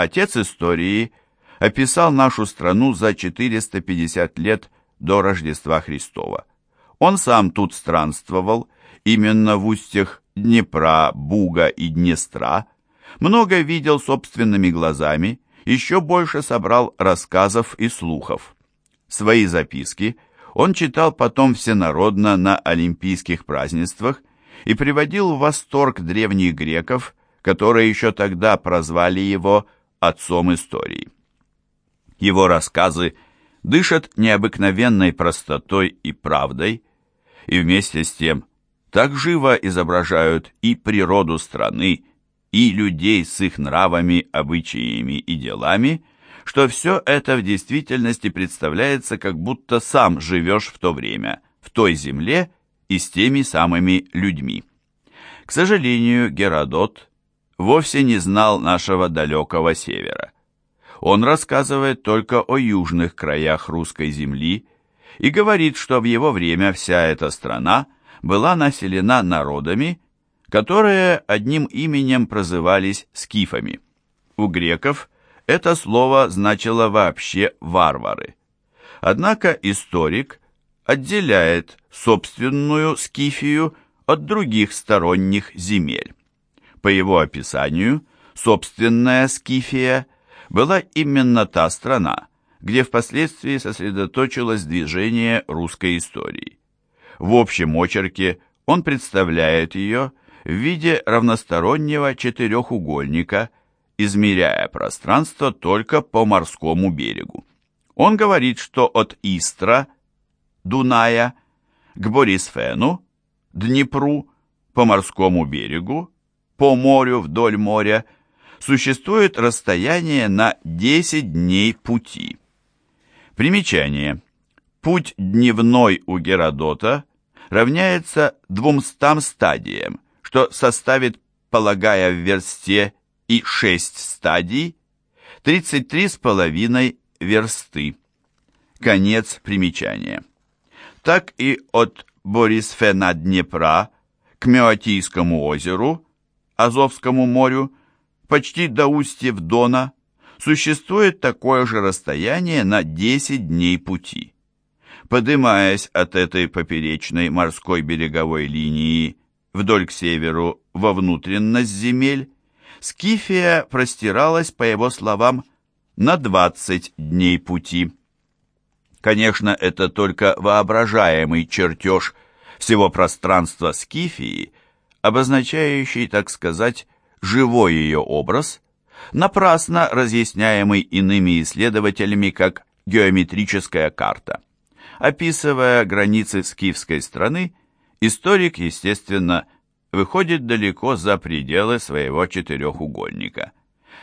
отец истории, описал нашу страну за 450 лет до Рождества Христова. Он сам тут странствовал, именно в устьях Днепра, Буга и Днестра, много видел собственными глазами, еще больше собрал рассказов и слухов. Свои записки он читал потом всенародно на олимпийских празднествах и приводил в восторг древних греков, которые еще тогда прозвали его «отцом истории». Его рассказы дышат необыкновенной простотой и правдой, и вместе с тем так живо изображают и природу страны, и людей с их нравами, обычаями и делами, что все это в действительности представляется, как будто сам живешь в то время, в той земле и с теми самыми людьми. К сожалению, Геродот вовсе не знал нашего далекого севера. Он рассказывает только о южных краях русской земли и говорит, что в его время вся эта страна была населена народами, которые одним именем прозывались скифами. У греков это слово значило вообще «варвары». Однако историк отделяет собственную скифию от других сторонних земель. По его описанию, собственная скифия была именно та страна, где впоследствии сосредоточилось движение русской истории. В общем очерке он представляет ее в виде равностороннего четырехугольника, измеряя пространство только по морскому берегу. Он говорит, что от Истра, Дуная, к Борисфену, Днепру, по морскому берегу, по морю вдоль моря, существует расстояние на 10 дней пути. Примечание. Путь дневной у Геродота равняется 200 стадиям, что составит, полагая в версте и 6 стадий, 33,5 версты. Конец примечания. Так и от Борисфена Днепра к Меотийскому озеру, Азовскому морю, почти до устьев Дона, существует такое же расстояние на 10 дней пути. Подымаясь от этой поперечной морской береговой линии вдоль к северу во внутренность земель, Скифия простиралась, по его словам, на 20 дней пути. Конечно, это только воображаемый чертеж всего пространства Скифии, обозначающий, так сказать, живой ее образ, напрасно разъясняемый иными исследователями как геометрическая карта. Описывая границы скифской страны, историк, естественно, выходит далеко за пределы своего четырехугольника.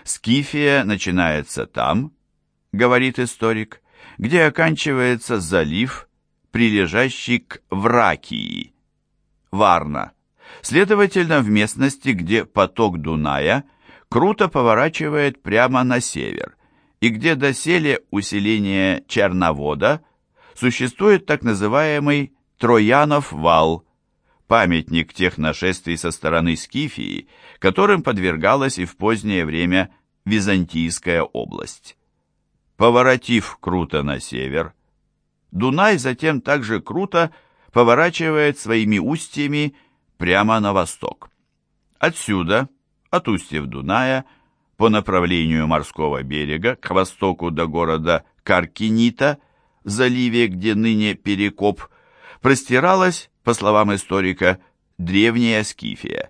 Скифия начинается там, говорит историк, где оканчивается залив, прилежащий к Вракии, Варна. Следовательно, в местности, где поток Дуная круто поворачивает прямо на север, и где доселе усиление Черновода существует так называемый Троянов вал, памятник тех нашествий со стороны Скифии, которым подвергалась и в позднее время Византийская область. Поворотив круто на север, Дунай затем также круто поворачивает своими устьями прямо на восток. Отсюда, от устьев Дуная, по направлению морского берега к востоку до города Каркинита, в заливе, где ныне Перекоп, простиралась по словам историка, древняя Скифия.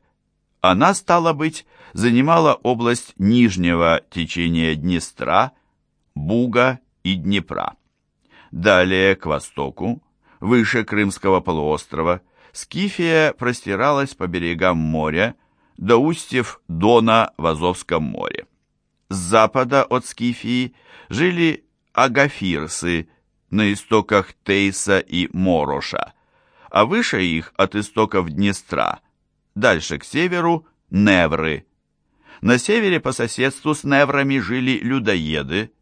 Она, стала быть, занимала область нижнего течения Днестра, Буга и Днепра. Далее, к востоку, выше Крымского полуострова, Скифия простиралась по берегам моря до устьев Дона в Азовском море. С запада от Скифии жили агафирсы на истоках Тейса и Мороша, а выше их от истоков Днестра, дальше к северу – Невры. На севере по соседству с Неврами жили людоеды,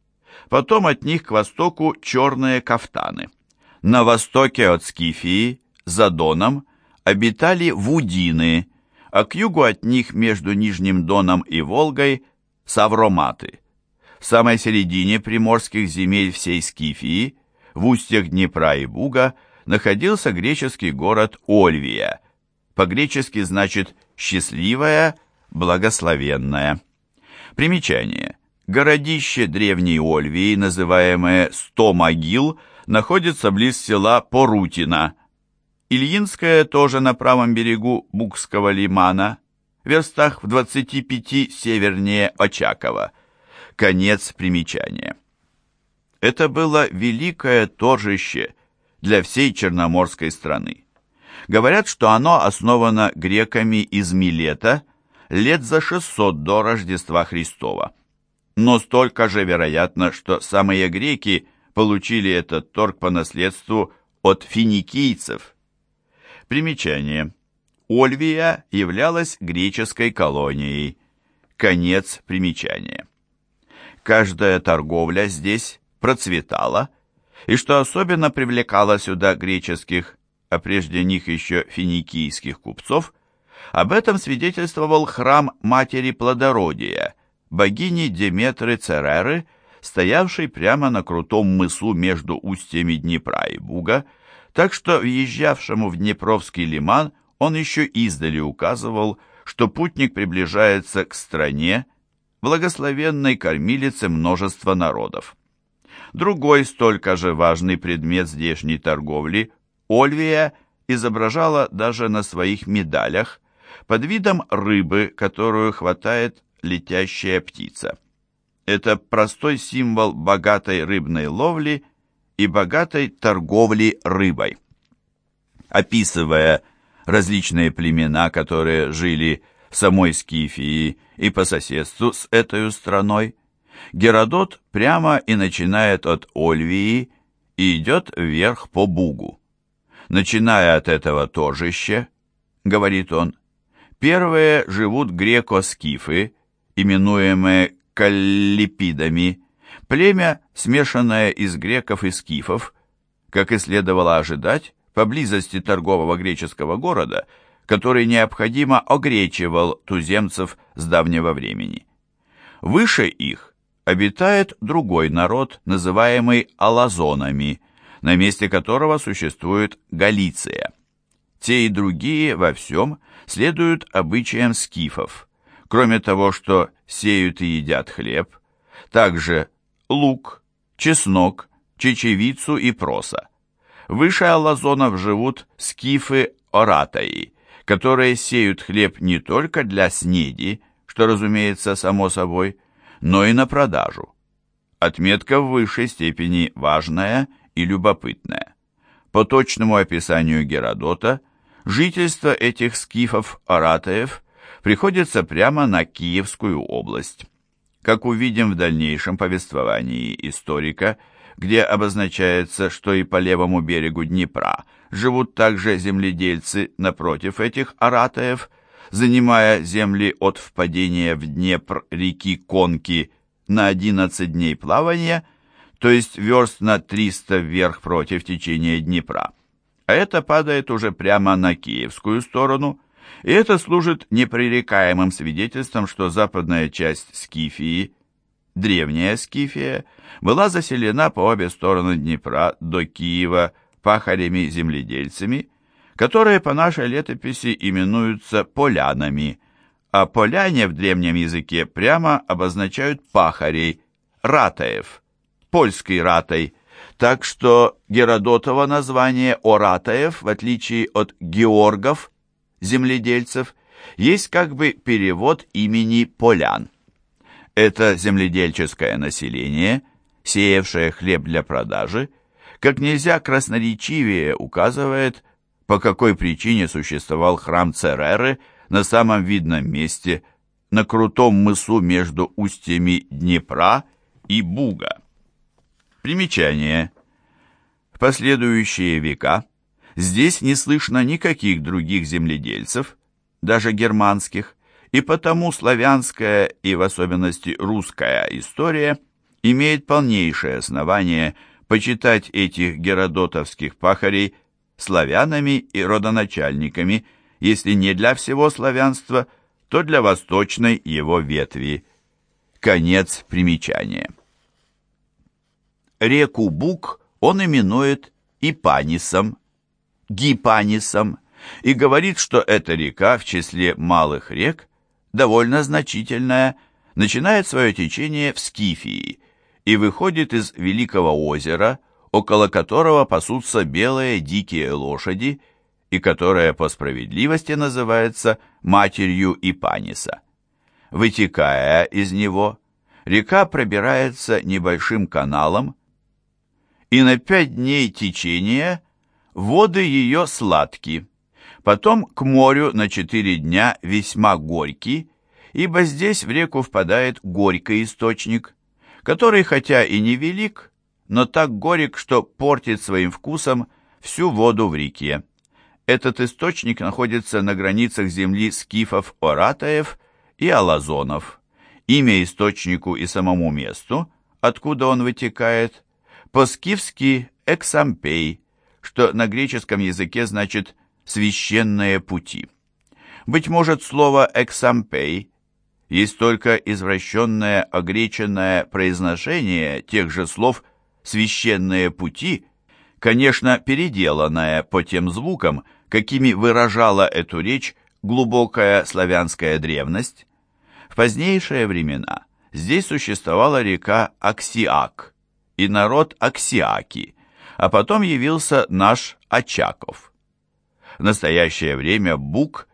потом от них к востоку черные кафтаны. На востоке от Скифии, за Доном, обитали вудины, а к югу от них между Нижним Доном и Волгой – савроматы. В самой середине приморских земель всей Скифии, в устьях Днепра и Буга, находился греческий город Ольвия. По-гречески значит «счастливая», «благословенная». Примечание. Городище древней Ольвии, называемое «Сто могил», находится близ села Порутина. Ильинская тоже на правом берегу Букского лимана, в верстах в 25 севернее Очакова. Конец примечания. Это было великое торжище для всей Черноморской страны. Говорят, что оно основано греками из Милета лет за 600 до Рождества Христова. Но столько же вероятно, что самые греки получили этот торг по наследству от финикийцев. Примечание. Ольвия являлась греческой колонией. Конец примечания. Каждая торговля здесь процветала, и что особенно привлекало сюда греческих, а прежде них еще финикийских купцов, об этом свидетельствовал храм матери плодородия, богини Деметры Цереры, стоявший прямо на крутом мысу между устьями Днепра и Буга, так что въезжавшему в Днепровский лиман он еще издали указывал, что путник приближается к стране, благословенной кормилице множества народов. Другой столько же важный предмет здешней торговли, Ольвия, изображала даже на своих медалях под видом рыбы, которую хватает летящая птица. Это простой символ богатой рыбной ловли и богатой торговли рыбой. Описывая различные племена, которые жили в самой Скифии и по соседству с этой страной, Геродот прямо и начинает от Ольвии и идет вверх по Бугу. Начиная от этого торжища, говорит он, первые живут греко-скифы, именуемые каллипидами, племя, смешанное из греков и скифов, как и следовало ожидать, поблизости торгового греческого города, который необходимо огречивал туземцев с давнего времени. Выше их обитает другой народ, называемый алазонами, на месте которого существует Галиция. Те и другие во всем следуют обычаям скифов, кроме того, что сеют и едят хлеб, также лук, чеснок, чечевицу и проса. Выше аллазонов живут скифы-оратаи, которые сеют хлеб не только для снеди, что, разумеется, само собой, но и на продажу. Отметка в высшей степени важная и любопытная. По точному описанию Геродота, жительство этих скифов-оратаев приходится прямо на Киевскую область. Как увидим в дальнейшем повествовании историка, где обозначается, что и по левому берегу Днепра живут также земледельцы напротив этих аратаев, занимая земли от впадения в Днепр реки Конки на 11 дней плавания, то есть верст на 300 вверх против течения Днепра. А это падает уже прямо на киевскую сторону – и это служит непререкаемым свидетельством, что западная часть Скифии, древняя Скифия, была заселена по обе стороны Днепра до Киева пахарями-земледельцами, которые по нашей летописи именуются полянами, а поляне в древнем языке прямо обозначают пахарей, ратаев, польский ратай, так что Геродотово название Оратаев, в отличие от Георгов, земледельцев, есть как бы перевод имени полян. Это земледельческое население, сеявшее хлеб для продажи, как нельзя красноречивее указывает, по какой причине существовал храм Цереры на самом видном месте, на крутом мысу между устьями Днепра и Буга. Примечание. В последующие века Здесь не слышно никаких других земледельцев, даже германских, и потому славянская и в особенности русская история имеет полнейшее основание почитать этих геродотовских пахарей славянами и родоначальниками, если не для всего славянства, то для восточной его ветви. Конец примечания. Реку Бук он именует Ипанисом, Гипанисом и говорит, что эта река в числе малых рек, довольно значительная, начинает свое течение в Скифии и выходит из Великого озера, около которого пасутся белые дикие лошади и которое по справедливости называется матерью Ипаниса. Вытекая из него, река пробирается небольшим каналом, и на пять дней течения воды ее сладки, потом к морю на четыре дня весьма горький, ибо здесь в реку впадает горький источник, который хотя и не велик, но так горек, что портит своим вкусом всю воду в реке. Этот источник находится на границах земли скифов-оратаев и алазонов. Имя источнику и самому месту, откуда он вытекает, по-скифски «эксампей», что на греческом языке значит «священные пути». Быть может, слово «эксампей» есть только извращенное огреченное произношение тех же слов «священные пути», конечно, переделанное по тем звукам, какими выражала эту речь глубокая славянская древность. В позднейшие времена здесь существовала река Аксиак – и народ Аксиаки, а потом явился наш Очаков. В настоящее время Бук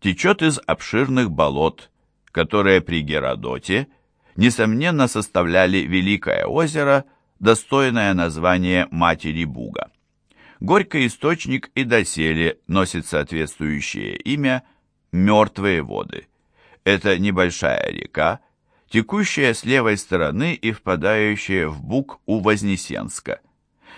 течет из обширных болот, которые при Геродоте, несомненно, составляли Великое озеро, достойное название Матери Буга. Горький источник и доселе носит соответствующее имя «Мертвые воды». Это небольшая река, текущая с левой стороны и впадающая в Буг у Вознесенска.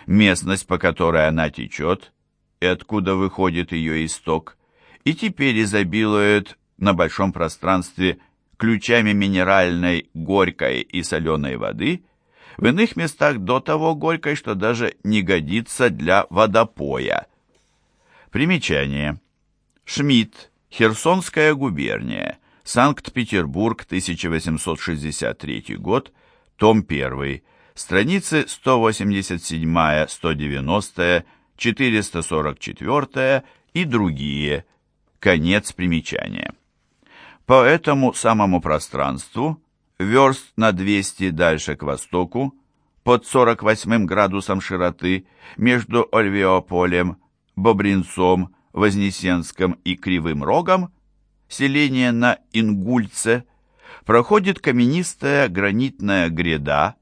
Местность, по которой она течет, и откуда выходит ее исток, и теперь изобилует на большом пространстве ключами минеральной, горькой и соленой воды, в иных местах до того горькой, что даже не годится для водопоя. Примечание. Шмидт, Херсонская губерния, Санкт-Петербург, 1863 год, том 1, страницы 187-190, 444 и другие, конец примечания. По этому самому пространству, верст на 200 дальше к востоку, под 48 градусом широты, между Ольвеополем, Бобринцом, Вознесенском и Кривым Рогом, селение на Ингульце, проходит каменистая гранитная гряда,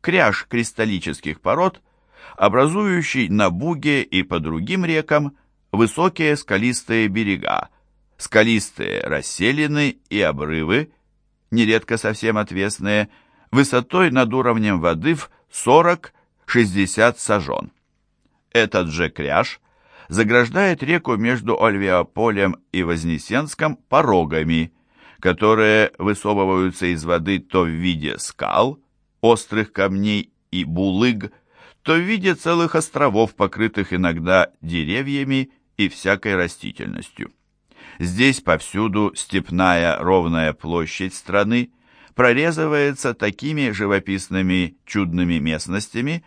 кряж кристаллических пород, образующий на Буге и по другим рекам высокие скалистые берега, скалистые расселины и обрывы, нередко совсем отвесные, высотой над уровнем воды в 40-60 сажен. Этот же кряж заграждает реку между Ольвеополем и Вознесенском порогами, которые высовываются из воды то в виде скал, острых камней и булыг, то в виде целых островов, покрытых иногда деревьями и всякой растительностью. Здесь повсюду степная ровная площадь страны прорезывается такими живописными чудными местностями,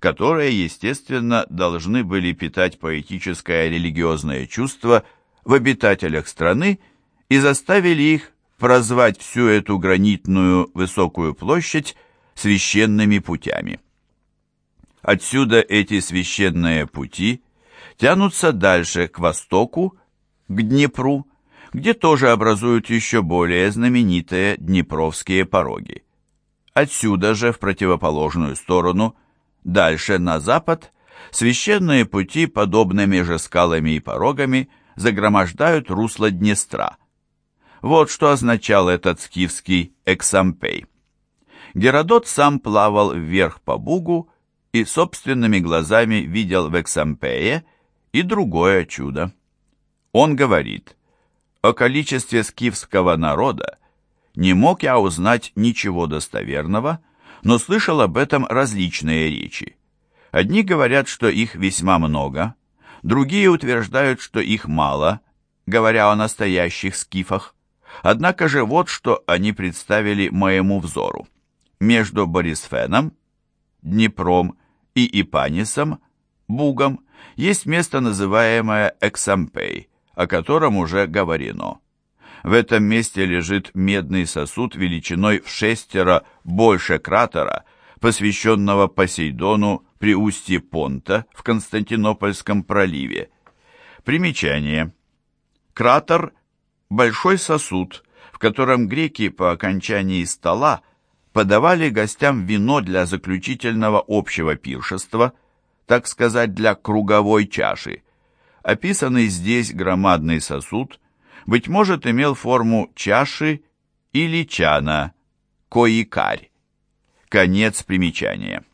которые, естественно, должны были питать поэтическое религиозное чувство в обитателях страны и заставили их прозвать всю эту гранитную высокую площадь священными путями. Отсюда эти священные пути тянутся дальше к востоку, к Днепру, где тоже образуют еще более знаменитые Днепровские пороги. Отсюда же, в противоположную сторону, Дальше, на запад, священные пути, подобными же скалами и порогами, загромождают русло Днестра. Вот что означал этот скифский эксампей. Геродот сам плавал вверх по Бугу и собственными глазами видел в Эксампее и другое чудо. Он говорит, о количестве скифского народа не мог я узнать ничего достоверного, но слышал об этом различные речи. Одни говорят, что их весьма много, другие утверждают, что их мало, говоря о настоящих скифах. Однако же вот что они представили моему взору. Между Борисфеном, Днепром и Ипанисом, Бугом, есть место, называемое Эксампей, о котором уже говорено. В этом месте лежит медный сосуд величиной в шестеро больше кратера, посвященного Посейдону при устье Понта в Константинопольском проливе. Примечание. Кратер – большой сосуд, в котором греки по окончании стола подавали гостям вино для заключительного общего пиршества, так сказать, для круговой чаши. Описанный здесь громадный сосуд, быть может, имел форму чаши или чана, коикарь. Конец примечания.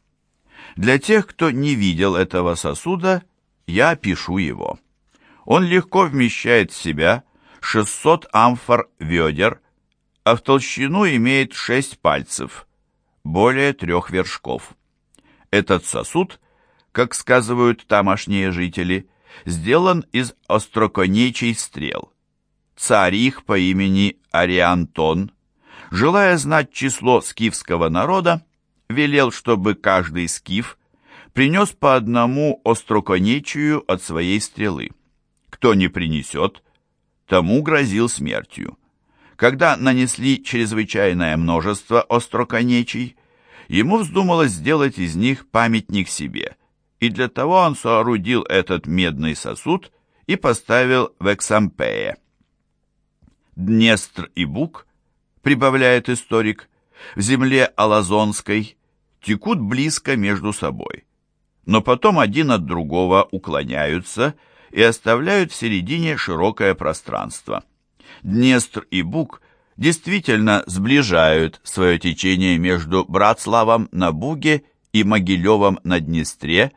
Для тех, кто не видел этого сосуда, я опишу его. Он легко вмещает в себя 600 амфор ведер, а в толщину имеет 6 пальцев, более трех вершков. Этот сосуд, как сказывают тамошние жители, сделан из остроконечий стрел. Царь их по имени Ариантон, желая знать число скифского народа, велел, чтобы каждый скиф принес по одному остроконечию от своей стрелы. Кто не принесет, тому грозил смертью. Когда нанесли чрезвычайное множество остроконечий, ему вздумалось сделать из них памятник себе, и для того он соорудил этот медный сосуд и поставил в Эксампее. Днестр и Буг, прибавляет историк, в земле Алазонской текут близко между собой, но потом один от другого уклоняются и оставляют в середине широкое пространство. Днестр и Буг действительно сближают свое течение между Братславом на Буге и Могилевом на Днестре,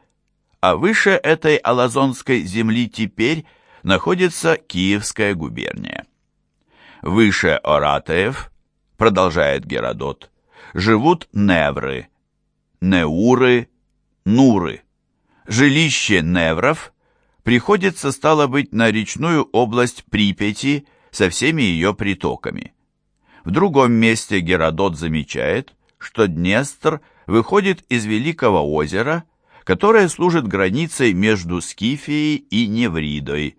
а выше этой Алазонской земли теперь находится Киевская губерния. Выше Оратаев, продолжает Геродот, живут невры, неуры, нуры. Жилище невров приходится, стало быть, на речную область Припяти со всеми ее притоками. В другом месте Геродот замечает, что Днестр выходит из Великого озера, которое служит границей между Скифией и Невридой.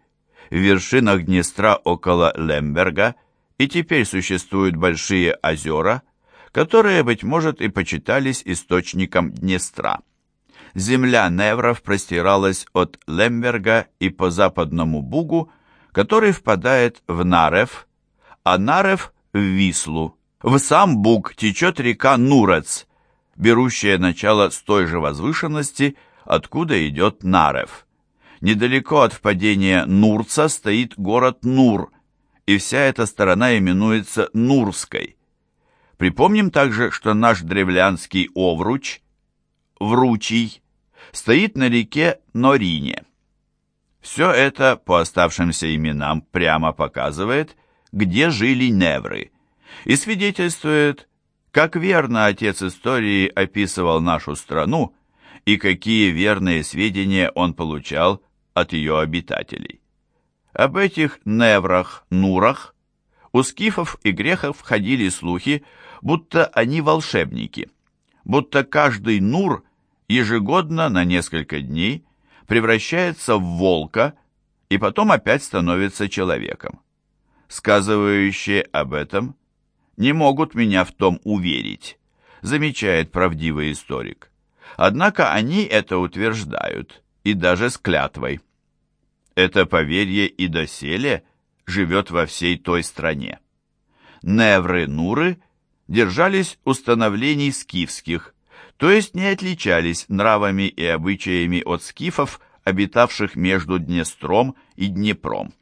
В вершинах Днестра около Лемберга и теперь существуют большие озера – которые, быть может, и почитались источником Днестра. Земля Невров простиралась от Лемберга и по западному Бугу, который впадает в Нарев, а Нарев – в Вислу. В сам Буг течет река Нурец, берущая начало с той же возвышенности, откуда идет Нарев. Недалеко от впадения Нурца стоит город Нур, и вся эта сторона именуется Нурской – Припомним также, что наш древлянский овруч, вручий, стоит на реке Норине. Все это по оставшимся именам прямо показывает, где жили невры, и свидетельствует, как верно отец истории описывал нашу страну и какие верные сведения он получал от ее обитателей. Об этих неврах, нурах у скифов и грехов ходили слухи, будто они волшебники, будто каждый Нур ежегодно на несколько дней превращается в волка и потом опять становится человеком. Сказывающие об этом не могут меня в том уверить, замечает правдивый историк. Однако они это утверждают, и даже с клятвой. Это поверье и доселе живет во всей той стране. Невры-нуры – держались установлений скифских, то есть не отличались нравами и обычаями от скифов, обитавших между Днестром и Днепром.